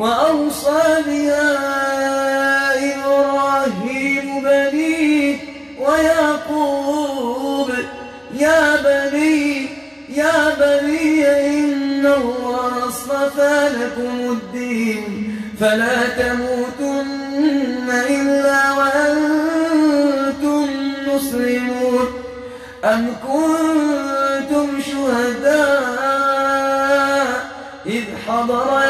وأوصى بها إبراهيم بنيه ويعقوب يا بني يا بني إن الله اصطفى لكم الدين فلا تموتن إلا وأنتم مسلمون أم كنتم شهداء إذ حضر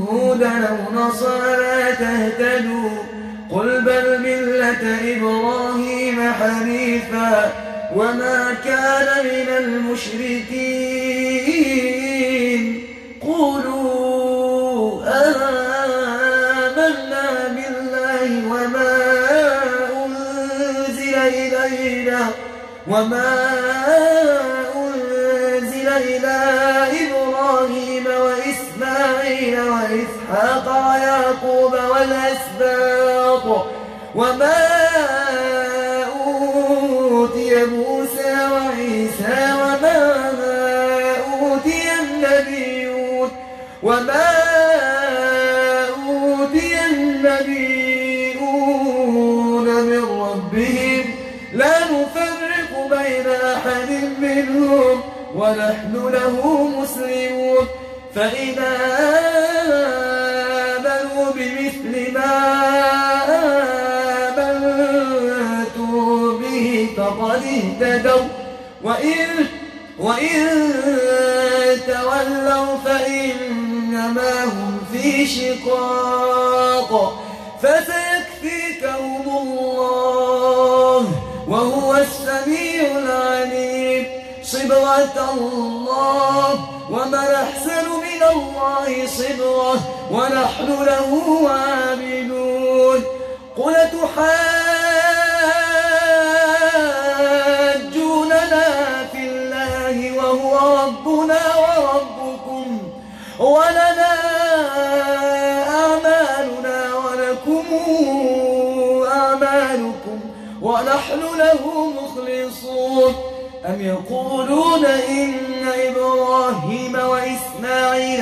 هودا أو نصارى تهتدوا قل بل ملة إبراهيم حنيفا وما كان من المشركين قولوا آمنا بالله وما أنزل إلينا وما أنزل إلى إبراهيم وإسماعيل وإسحاق ويعقوب والأسباط وما أوتي موسى وعيسى وما أوتي النبيون وما أوتي النبيون من ربهم لا نفرق بين أحد منهم ونحن له مسلمون فإذا بمثل ما آمنتم به فقد اهتدوا وإن, وإن تولوا فإنما هم في شقاق فسيكفيكهم الله وهو السميع العليم صبغة الله ومن أحسن من الله صبغة ونحن له عابدون. قل تحاجوننا في الله وهو ربنا وربكم ولنا أعمالنا ولكم أعمالكم ونحن له مخلصون. أم يقولون إن إبراهيم وإسماعيل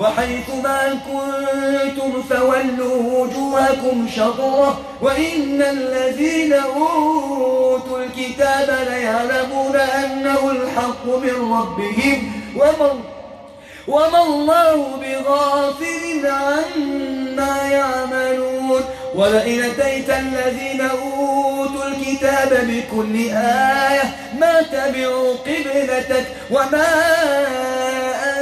وحيث ما كنتم فولوا وجوهكم شطرة وإن الذين أوتوا الكتاب ليعلمون أنه الحق من ربهم. وما, وما الله بغافل عما يعملون. ولئن أتيت الذين أوتوا الكتاب بكل آية ما تبعوا قبلتك وما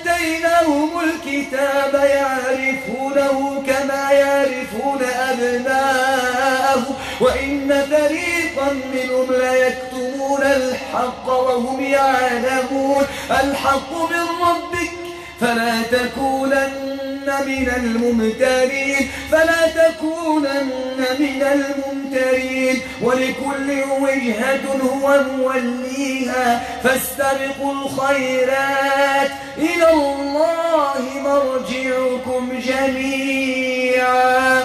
آتيناهم الكتاب يعرفونه كما يعرفون أبناءه وإن فريقا منهم ليكتمون الحق وهم يعلمون. الحق من ربك فلا تكونن من الممترين فلا تكونن من الممترين. ولكل وجهة هو موليها فاستبقوا الخيرات. إلى الله مرجعكم جميعا.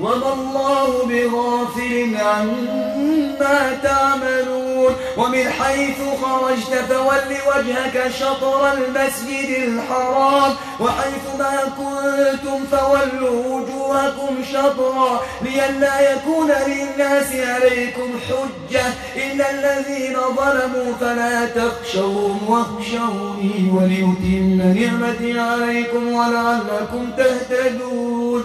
وما الله بغافل عما تعملون. ومن حيث خرجت فول وجهك شطر المسجد الحرام. وحيث ما كنتم فولوا وجوهكم شطرا. لئلا يكون للناس عليكم حجة. إلا الذين ظلموا فلا تخشوهم واخشوني وليتم نعمتي عليكم ولعلكم تهتدون.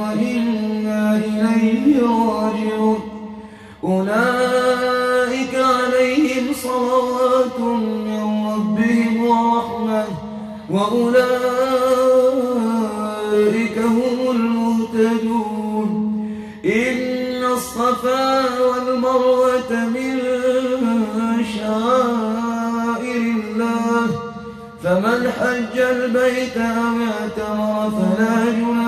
وإنا إليه راجعون. أولئك عليهم صلوات من ربهم ورحمة وأولئك هم المهتدون. إن الصفا والمروة من شعائر الله فمن حج البيت أو اعتمر فلا جناح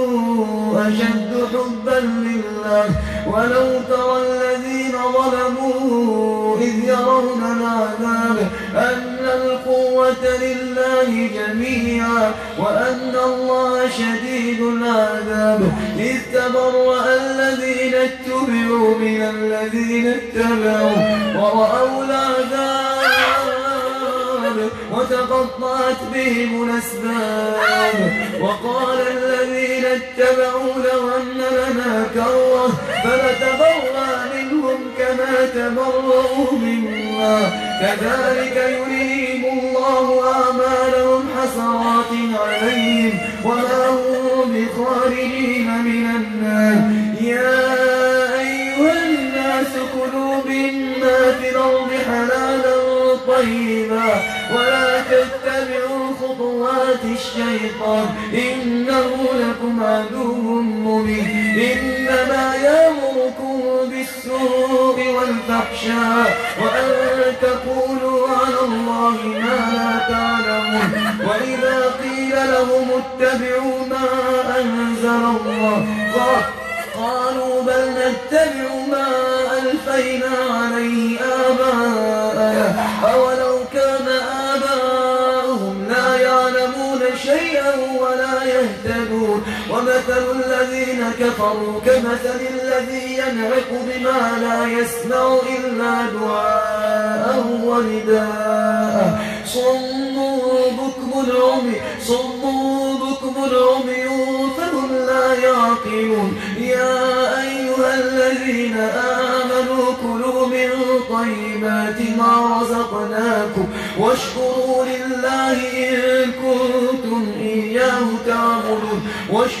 أشد حبا لله. ولو ترى الذين ظلموا إذ يرون العذاب أن القوة لله جميعا وأن الله شديد العذاب. إذ تبرأ الذين اتبعوا من الذين اتبعوا ورأوا العذاب وتقطعت بهم الأسباب. وقال الذين اتبعوا لو أن لنا كرة فنتبرأ منهم كما تبرأوا منا. كذلك يريهم الله أعمالهم حسرات عليهم وما هم بخارجين من النار. الشيطان إنه لكم عدو مبين. إنما يأمركم بالسوء والفحشاء وأن تقولوا على الله ما لا تعلمون. وإذا قيل لهم اتبعوا ما أنزل الله قالوا بل نتبع ما ألفينا مثل الذين كفروا كمثل الذي ينعق بما لا يسمع إلا دعاء ونداء. صم بكم العمي صم بكم العمي فهم لا يعقلون. يا أيها الذين آمنوا كلوا من طيبات ما رزقناكم واشكروا لله إن كنتم إياه تعبدون. واشكروا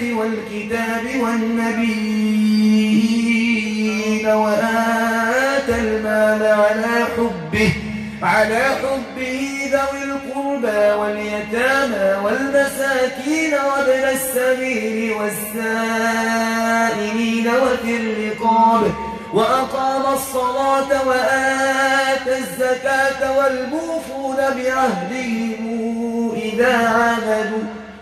والكتاب والنبيين وآتى المال على حبه على حبه ذوي القربى واليتامى والمساكين وابن السبيل والسائلين وفي الرقاب وأقام الصلاة وآتى الزكاة والموفون بعهدهم إذا عاهدوا.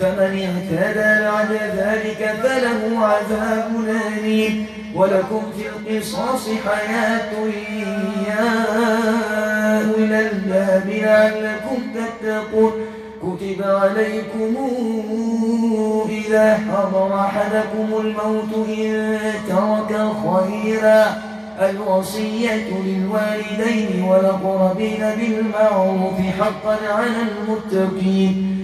فمن اهتدى بعد ذلك فله عذاب أليم. ولكم في القصاص حياة يا أولي الباب لعلكم تتقون. كتب عليكم إذا حضر أحدكم الموت إن ترك خيرا. الوصية للوالدين والأقربين بالمعروف حقا على المتقين.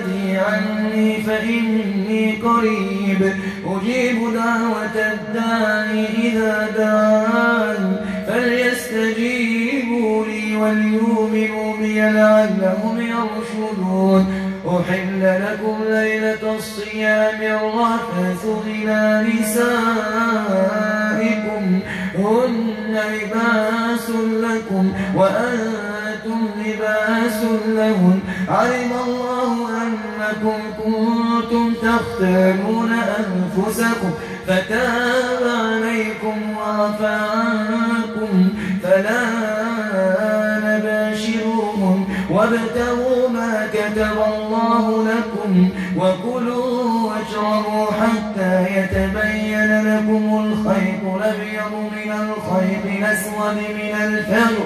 عني فإني قريب. أجيب دعوة الداعي إذا دعان. فليستجيبوا لي وليؤمنوا بي لعلهم يرشدون. أحل لكم ليلة الصيام الرفث إلى نسائكم. هن لباس لكم وأنتم لباس لهم. علم الله أنكم كنتم تختارون أنفسكم فتاب عليكم وعفى عنكم فلا نباشروهم وابتغوا ما كتب الله لكم وكلوا واشربوا حتى يتبين لكم الخيط الأبيض من الخيط الأسود من الفجر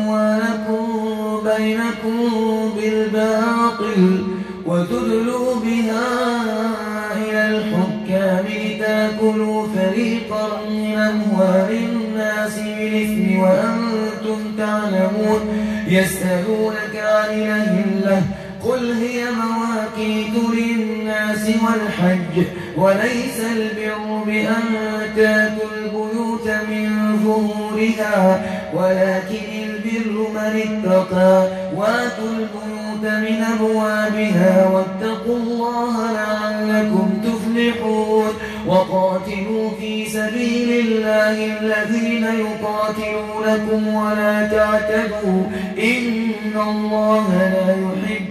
وتدلوا بها إلى الحكام لتأكلوا فريقا من أموال الناس بالإثم وأنتم تعلمون. يسألونك عن الأهلة قل هي مواقيت للناس والحج وليس البر بأن تاتوا البيوت من ظهورها ولكن البر من اتقى وآتوا البيوت من أبوابها واتقوا الله لعلكم تفلحون. وقاتلوا في سبيل الله الذين يقاتلونكم ولا تعتدوا. إن الله لا يحب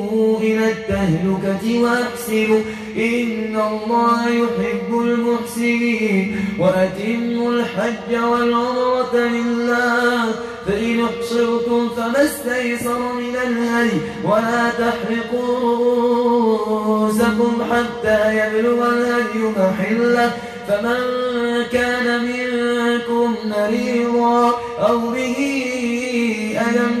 التهلكة وأحسنوا إن الله يحب المحسنين. وأتموا الحج والعمرة لله. فإن احصرتم فما استيسر من الهدي. ولا تحرقوا رؤوسكم حتى يبلغ الهدي محله. فمن كان منكم مريضا أو به ألم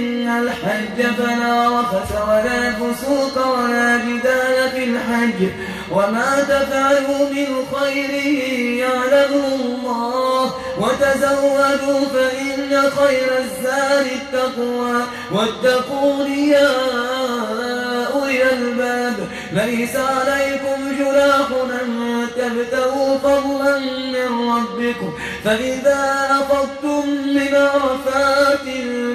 الحج فلا رفث ولا فسوق ولا جدال في الحج. وما تفعلوا من خير يعلمه الله. وتزودوا فإن خير الزاد التقوى. واتقون يا أولي الباب ليس عليكم جناح أن تبتغوا فضلا من ربكم فإذا أفضتم من عرفات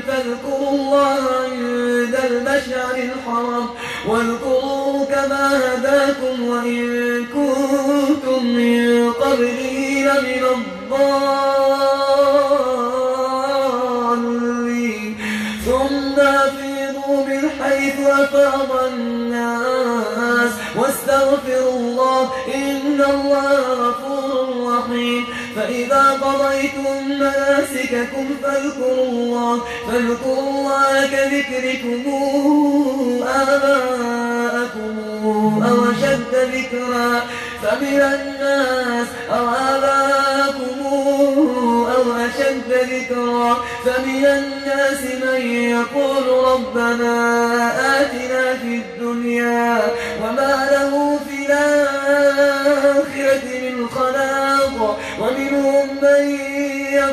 فاذكروا الله عند المشعر الحرام واذكروا كما هداكم وإن كنتم من قبله لمن الضالين. الله غفور رحيم فإذا قضيتم مناسككم فاذكروا الله فاذكروا الله كذكركم آباءكم أو أشد ذكرا. فمن الناس أو آباءكم أو أشد ذكرا. فمن الناس من يقول ربنا آتنا في الدنيا وما له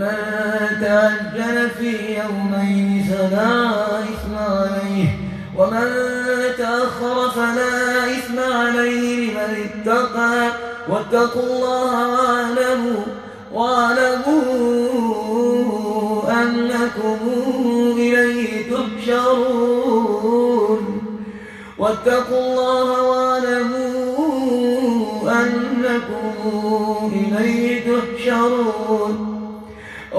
فمن تعجل في يومين فلا إثم عليه. ومن تأخر فلا إثم عليه لمن اتقى. واتقوا الله واعلموا واعلموا أنكم إليه تحشرون. واتقوا الله واعلموا أنكم إليه تحشرون.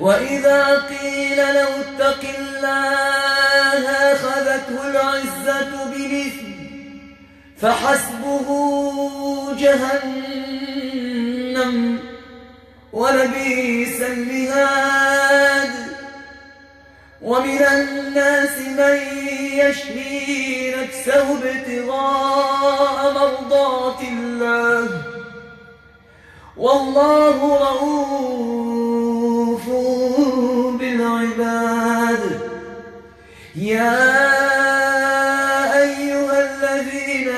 وإذا قيل له اتق الله أخذته العزة بالإثم فحسبه جهنم ولبئس المهاد ومن الناس من يشري نفسه ابتغاء مرضات الله والله رؤوف بالعباد يا أيها الذين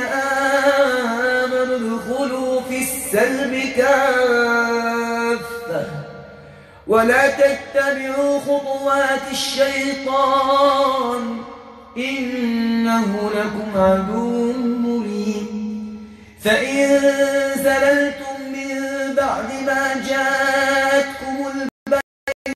آمنوا ادخلوا في السلم كافة. ولا تتبعوا خطوات الشيطان. إنه لكم عدو مبين. فإن زللتم من بعد ما جاء